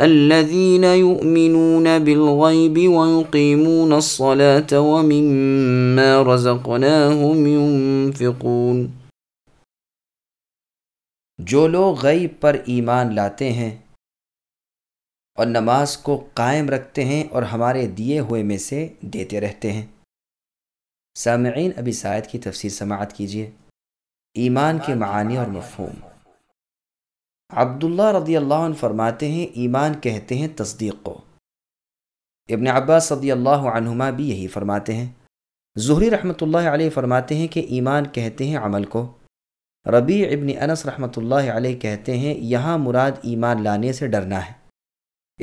الذين يؤمنون بالغيب ويقيمون الصلاة ومما رزقناهم ينفقون. جو لوگ غیب پر ایمان لاتے ہیں اور نماز کو قائم رکھتے ہیں اور ہمارے دیے ہوئے میں سے دیتے رہتے ہیں۔ سامعین ابی سائد کی تفسیر سماعت کیجیے۔ ایمان کے معانی اور مفہوم۔ عبداللہ رضی اللہ عنہ فرماتے ہیں، ایمان کہتے ہیں تصدیق کو۔ ابن عباس رضی اللہ عنہما بھی یہی فرماتے ہیں۔ ظہری رحمۃ اللہ علیہ فرماتے ہیں کہ ایمان کہتے ہیں عمل کو۔ ربیع ابن انس رحمۃ اللہ علیہ کہتے ہیں، یہاں مراد ایمان لانے سے ڈرنا ہے۔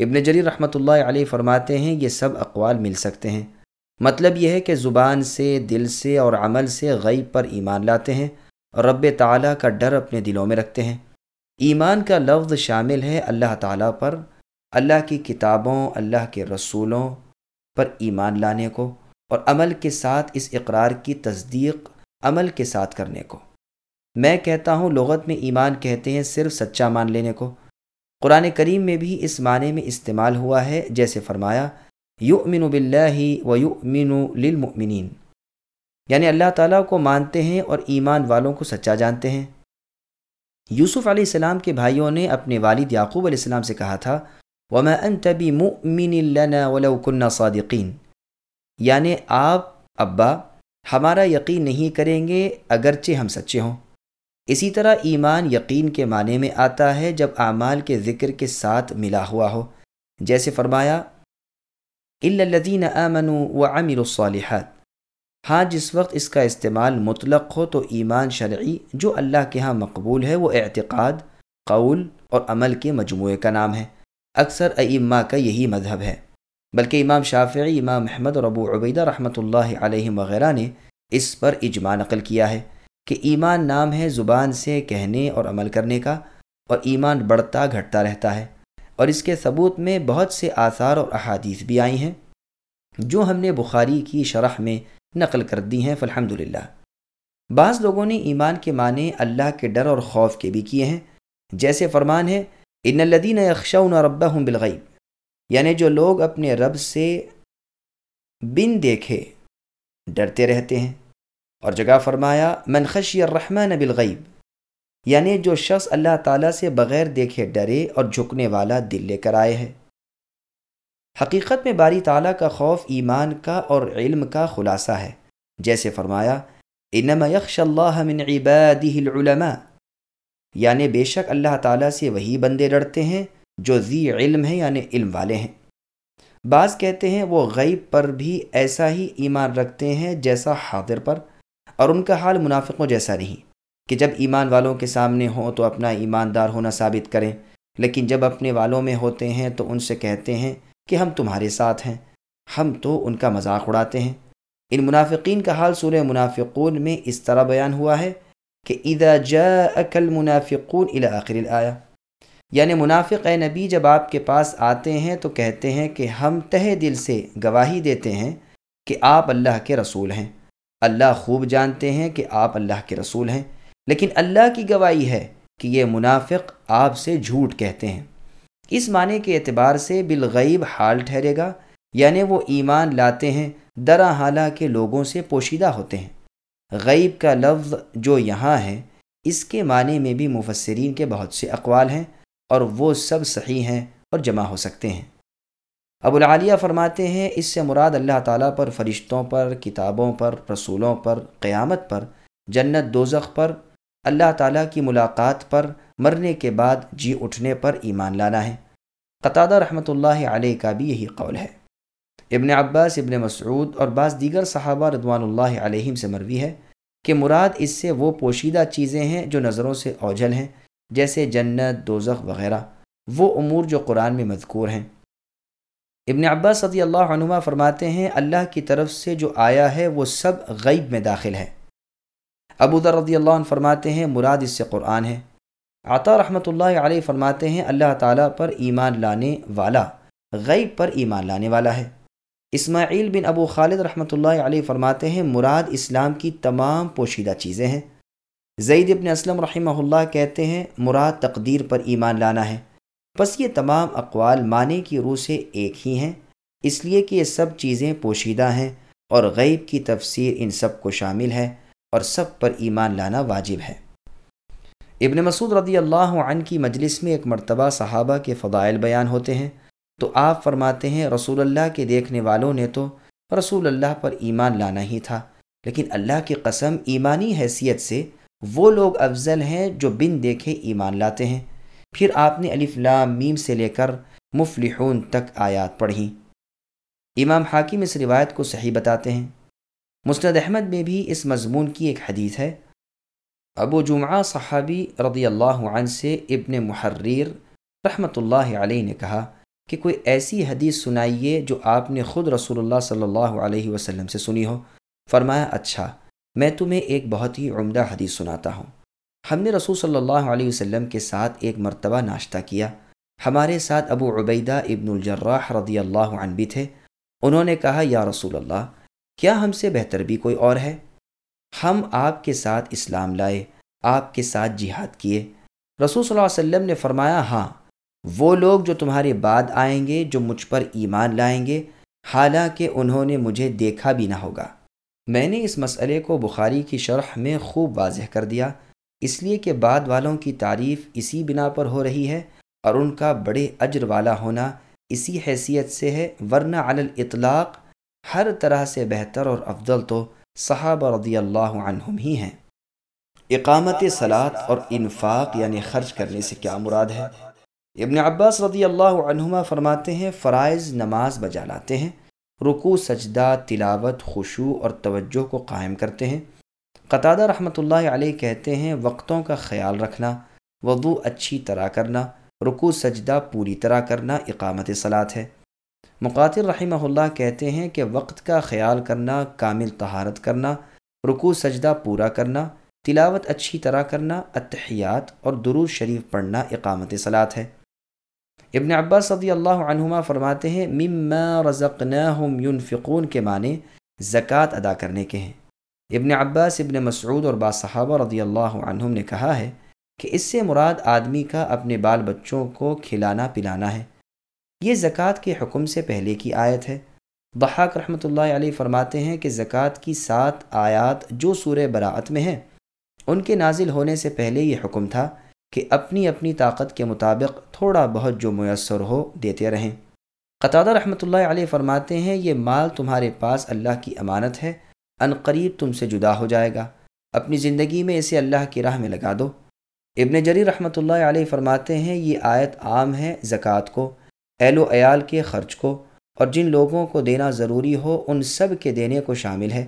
ابن جری رحمۃ اللہ علیہ فرماتے ہیں، یہ سب اقوال مل سکتے ہیں۔ مطلب یہ ہے کہ زبان سے، دل سے اور عمل سے غیب پر ایمان لاتے ہیں۔ اور رب تعالیٰ کا ڈر اپنے دلوں میں رکھتے ہیں۔ ایمان کا لفظ شامل ہے اللہ تعالیٰ پر، اللہ کی کتابوں، اللہ کے رسولوں پر ایمان لانے کو اور عمل کے ساتھ اس اقرار کی تصدیق عمل کے ساتھ کرنے کو۔ میں کہتا ہوں، لغت میں ایمان کہتے ہیں صرف سچا مان لینے کو۔ قرآن کریم میں بھی اس معنی میں استعمال ہوا ہے، جیسے فرمایا، یؤمن باللہ و یؤمن للمؤمنین۔ یعنی اللہ تعالیٰ کو مانتے ہیں اور ایمان والوں کو سچا جانتے ہیں۔ یوسف علیہ السلام کے بھائیوں نے اپنے والد یعقوب علیہ السلام سے کہا تھا، وما انت بمؤمن لنا ولو كنا صادقین یعنی آپ، ابا، ہمارا یقین نہیں کریں گے اگرچہ ہم سچے ہوں۔ اسی طرح ایمان یقین کے معنی میں آتا ہے جب اعمال کے ذکر کے ساتھ ملا ہوا ہو۔ جیسے فرمایا الدین امن و امیر الصالحات ہاں جس وقت اس کا استعمال مطلق ہو تو ایمان شرعی، جو اللہ کے ہاں مقبول ہے، وہ اعتقاد، قول اور عمل کے مجموعے کا نام ہے۔ اکثر ائمہ کا یہی مذہب ہے۔ بلکہ امام شافعی، امام محمد اور ابو عبیدہ رحمۃ اللہ علیہ وغیرہ نے اس پر اجماع نقل کیا ہے کہ ایمان نام ہے زبان سے کہنے اور عمل کرنے کا، اور ایمان بڑھتا، گھٹتا رہتا ہے۔ اور اس کے ثبوت میں بہت سے آثار اور احادیث بھی آئی ہیں۔ جو ہم نے بخاری کی شرح میں نقل کر دی ہیں فالحمد للہ بعض لوگوں نے ایمان کے معنی اللہ کے ڈر اور خوف کے بھی کیے ہیں۔ جیسے فرمان ہے، ان الدین اخشون رب ہوں بالغیب یعنی جو لوگ اپنے رب سے بن دیکھے، ڈرتے رہتے ہیں۔ اور جگہ فرمایا، من خشی الرحمن بالغیب یعنی جو شخص اللہ تعالیٰ سے بغیر دیکھے ڈرے اور جھکنے والا دل لے کر آئے ہے۔ حقیقت میں باری تعالیٰ کا خوف ایمان کا اور علم کا خلاصہ ہے۔ جیسے فرمایا، انما یکش اللہ من عباده العلماء یعنی بے شک اللہ تعالیٰ سے وہی بندے ڈرتے ہیں جو ذی علم ہیں یعنی علم والے ہیں۔ بعض کہتے ہیں وہ غیب پر بھی ایسا ہی ایمان رکھتے ہیں جیسا حاضر پر، اور ان کا حال منافقوں جیسا نہیں۔ کہ جب ایمان والوں کے سامنے ہوں تو اپنا ایماندار ہونا ثابت کریں، لیکن جب اپنے والوں میں ہوتے ہیں تو ان سے کہتے ہیں کہ ہم تمہارے ساتھ ہیں۔ ہم تو ان کا مذاق اڑاتے ہیں۔ ان منافقین کا حال سورہ منافقون میں اس طرح بیان ہوا ہے کہ اذا جاءك المنافقون الى آخر الایا یعنی منافق اے نبی، جب آپ کے پاس آتے ہیں تو کہتے ہیں کہ ہم تہ دل سے گواہی دیتے ہیں کہ آپ اللہ کے رسول ہیں۔ اللہ خوب جانتے ہیں کہ آپ اللہ کے رسول ہیں، لیکن اللہ کی گواہی ہے کہ یہ منافق آپ سے جھوٹ کہتے ہیں۔ اس معنی کے اعتبار سے بالغیب حال ٹھہرے گا یعنی وہ ایمان لاتے ہیں، درا حالہ کے لوگوں سے پوشیدہ ہوتے ہیں۔ غیب کا لفظ جو یہاں ہے، اس کے معنی میں بھی مفسرین کے بہت سے اقوال ہیں اور وہ سب صحیح ہیں اور جمع ہو سکتے ہیں۔ ابو العالیہ فرماتے ہیں، اس سے مراد اللہ تعالیٰ پر، فرشتوں پر، کتابوں پر، رسولوں پر، قیامت پر، جنت دوزخ پر، اللہ تعالیٰ کی ملاقات پر مرنے کے بعد جی اٹھنے پر ایمان لانا ہے۔ قطادہ رحمۃ اللہ علیہ کا بھی یہی قول ہے۔ ابن عباس، ابن مسعود اور بعض دیگر صحابہ رضوان اللہ علیہم سے مروی ہے کہ مراد اس سے وہ پوشیدہ چیزیں ہیں جو نظروں سے اوجھل ہیں، جیسے جنت، دوزخ وغیرہ۔ وہ امور جو قرآن میں مذکور ہیں۔ ابن عباس صدی اللہ عنما فرماتے ہیں، اللہ کی طرف سے جو آیا ہے وہ سب غیب میں داخل ہے۔ ابو ذر رضی اللہ عنہ فرماتے ہیں، مراد اس سے قرآن ہے۔ عطا رحمۃ اللہ علیہ فرماتے ہیں، اللہ تعالیٰ پر ایمان لانے والا، غیب پر ایمان لانے والا ہے۔ اسماعیل بن ابو خالد رحمۃ اللہ علیہ فرماتے ہیں، مراد اسلام کی تمام پوشیدہ چیزیں ہیں۔ زید ابن اسلم رحمہ اللہ کہتے ہیں، مراد تقدیر پر ایمان لانا ہے۔ بس یہ تمام اقوال معنی کی روح سے ایک ہی ہیں، اس لیے کہ یہ سب چیزیں پوشیدہ ہیں اور غیب کی تفسیر ان سب کو شامل ہے اور سب پر ایمان لانا واجب ہے۔ ابن مسعود رضی اللہ عنہ کی مجلس میں ایک مرتبہ صحابہ کے فضائل بیان ہوتے ہیں۔ تو آپ فرماتے ہیں، رسول اللہ کے دیکھنے والوں نے تو رسول اللہ پر ایمان لانا ہی تھا، لیکن اللہ کی قسم ایمانی حیثیت سے وہ لوگ افضل ہیں جو بن دیکھے ایمان لاتے ہیں۔ پھر آپ نے الف لام میم سے لے کر مفلحون تک آیات پڑھی۔ امام حاکم اس روایت کو صحیح بتاتے ہیں۔ مسند احمد میں بھی اس مضمون کی ایک حدیث ہے۔ ابو جمعہ صحابی رضی اللہ عنہ سے ابن محریر رحمۃ اللہ علیہ نے کہا کہ کوئی ایسی حدیث سنائیے جو آپ نے خود رسول اللہ صلی اللہ علیہ وسلم سے سنی ہو۔ فرمایا اچھا میں تمہیں ایک بہت ہی عمدہ حدیث سناتا ہوں۔ ہم نے رسول صلی اللہ علیہ وسلم کے ساتھ ایک مرتبہ ناشتہ کیا۔ ہمارے ساتھ ابو عبیدہ ابن الجراح رضی اللہ عنہ بھی تھے۔ انہوں نے کہا، یا رسول اللہ، کیا ہم سے بہتر بھی کوئی اور ہے؟ ہم آپ کے ساتھ اسلام لائے، آپ کے ساتھ جہاد کیے۔ رسول صلی اللہ علیہ وسلم نے فرمایا ہاں وہ لوگ جو تمہارے بعد آئیں گے، جو مجھ پر ایمان لائیں گے، حالانکہ انہوں نے مجھے دیکھا بھی نہ ہوگا۔ میں نے اس مسئلے کو بخاری کی شرح میں خوب واضح کر دیا۔ اس لیے کہ بعد والوں کی تعریف اسی بنا پر ہو رہی ہے اور ان کا بڑے اجر والا ہونا اسی حیثیت سے ہے، ورنہ علی الاطلاق ہر طرح سے بہتر اور افضل تو صحابہ رضی اللہ عنہم ہی ہیں۔ اقامت سلاد اور انفاق یعنی خرچ کرنے سے کیا مراد ہے؟ ابن عباس رضی اللہ عنہما فرماتے ہیں، فرائض نماز بجا لاتے ہیں رکو سجدہ، تلاوت خوشو اور توجہ کو قائم کرتے ہیں۔ قطادہ رحمۃ اللہ علیہ کہتے ہیں، وقتوں کا خیال رکھنا، وضو اچھی طرح کرنا رکو سجدہ پوری طرح کرنا اقامت صلاحت ہے۔ مقاتل رحمہ اللہ کہتے ہیں کہ وقت کا خیال کرنا، کامل طہارت کرنا رکو سجدہ پورا کرنا، تلاوت اچھی طرح کرنا اتحیات اور درود شریف پڑھنا اقامت صلاحت ہے۔ ابن عباس صدی اللہ عنہما فرماتے ہیں، مما رزقناہم ينفقون کے معنی زکوٰۃ ادا کرنے کے ہیں۔ ابن عباس، ابن مسعود اور با صحابہ رضی اللہ عنہم نے کہا ہے کہ اس سے مراد آدمی کا اپنے بال بچوں کو کھلانا پلانا ہے۔ یہ زکوٰۃ کے حکم سے پہلے کی آیت ہے۔ بحاق رحمۃ اللہ علیہ فرماتے ہیں کہ زکوٰۃ کی سات آیات جو سورہ براعت میں ہیں، ان کے نازل ہونے سے پہلے یہ حکم تھا کہ اپنی اپنی طاقت کے مطابق تھوڑا بہت جو میسر ہو دیتے رہیں۔ قطادہ رحمۃ اللہ علیہ فرماتے ہیں، یہ مال تمہارے پاس اللہ کی امانت ہے، ان قریب تم سے جدا ہو جائے گا۔ اپنی زندگی میں اسے اللہ کی راہ میں لگا دو۔ ابن جری رحمۃ اللہ علیہ فرماتے ہیں، یہ آیت عام ہے زکوٰۃ کو۔ اہل و عیال کے خرچ کو اور جن لوگوں کو دینا ضروری ہو، ان سب کے دینے کو شامل ہے۔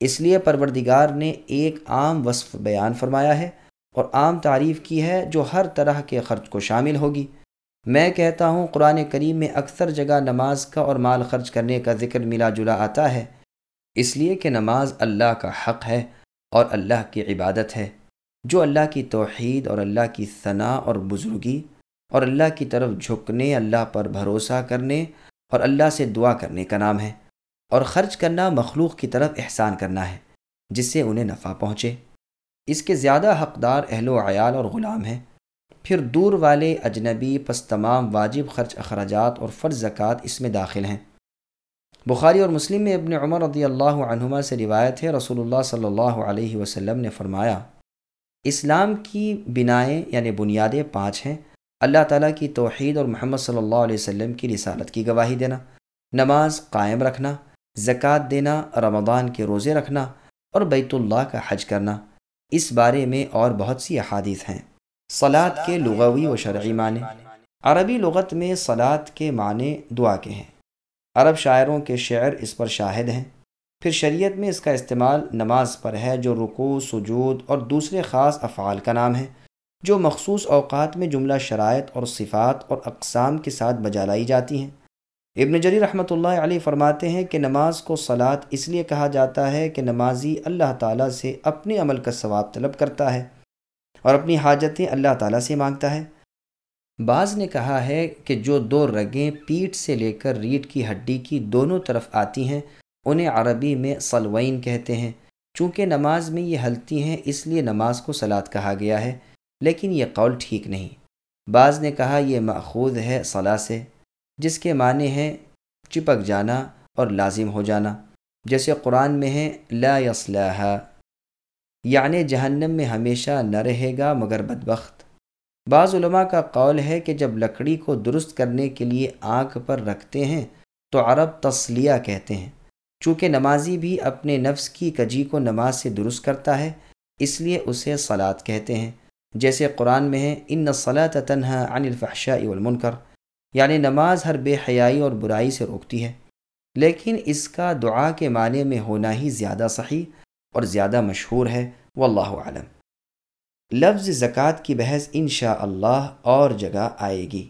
اس لیے پروردگار نے ایک عام وصف بیان فرمایا ہے اور عام تعریف کی ہے جو ہر طرح کے خرچ کو شامل ہوگی۔ میں کہتا ہوں، قرآن کریم میں اکثر جگہ نماز کا اور مال خرچ کرنے کا ذکر ملا جلا آتا ہے۔ اس لیے کہ نماز اللہ کا حق ہے اور اللہ کی عبادت ہے۔ جو اللہ کی توحید اور اللہ کی ثناء اور بزرگی اور اللہ کی طرف جھکنے، اللہ پر بھروسہ کرنے اور اللہ سے دعا کرنے کا نام ہے اور خرچ کرنا مخلوق کی طرف احسان کرنا ہے، جس سے انہیں نفع پہنچے۔ اس کے زیادہ حقدار اہل و عیال اور غلام ہیں۔ پھر دور والے اجنبی پس تمام واجب خرچ اخراجات اور فرض زکوٰۃ اس میں داخل ہیں۔ بخاری اور مسلم میں ابن عمر رضی اللہ عنہما سے روایت ہے، رسول اللہ صلی اللہ علیہ وسلم نے فرمایا، اسلام کی بنائیں یعنی بنیادیں پانچ ہیں۔ اللہ تعالیٰ کی توحید اور محمد صلی اللہ علیہ وسلم کی رسالت کی گواہی دینا، نماز قائم رکھنا، زکوٰۃ دینا، رمضان کے روزے رکھنا اور بیت اللہ کا حج کرنا۔ اس بارے میں اور بہت سی احادیث ہیں۔ سلاد کے لغوی و شرعی معنی۔ عربی لغت میں سلاد کے معنی دعا کے ہیں۔ عرب شاعروں کے شعر اس پر شاہد ہیں۔ پھر شریعت میں اس کا استعمال نماز پر ہے، جو رکوع، سجود اور دوسرے خاص افعال کا نام ہے۔ جو مخصوص اوقات میں جملہ شرائط اور صفات اور اقسام کے ساتھ بجا لائی جاتی ہیں۔ ابن جری رحمۃ اللہ علیہ فرماتے ہیں کہ نماز کو صلات اس لیے کہا جاتا ہے کہ نمازی اللہ تعالیٰ سے اپنے عمل کا ثواب طلب کرتا ہے اور اپنی حاجتیں اللہ تعالیٰ سے مانگتا ہے۔ بعض نے کہا ہے کہ جو دو رگیں پیٹھ سے لے کر ریڑھ کی ہڈی کی دونوں طرف آتی ہیں، انہیں عربی میں سلوین کہتے ہیں۔ چونکہ نماز میں یہ ہلتی ہیں، اس لیے نماز کو سلاد کہا گیا ہے۔ لیکن یہ قول ٹھیک نہیں۔ بعض نے کہا یہ ماخوذ ہے صلاح سے، جس کے معنی ہیں چپک جانا اور لازم ہو جانا، جیسے قرآن میں ہے لا یصلح یعنی جہنم میں ہمیشہ نہ رہے گا مگر بدبخت۔ بعض علماء کا قول ہے کہ جب لکڑی کو درست کرنے کے لیے آنکھ پر رکھتے ہیں تو عرب تسلیہ کہتے ہیں، چونکہ نمازی بھی اپنے نفس کی کجی کو نماز سے درست کرتا ہے، اس لیے اسے صلات کہتے ہیں۔ جیسے قرآن میں ہے ان صلاح تنہا عن الفحشاء والمنکر یعنی نماز ہر بے حیائی اور برائی سے روکتی ہے۔ لیکن اس کا دعا کے معنی میں ہونا ہی زیادہ صحیح اور زیادہ مشہور ہے، واللہ عالم لفظ زکوٰۃ کی بحث انشاء اللہ اور جگہ آئے گی۔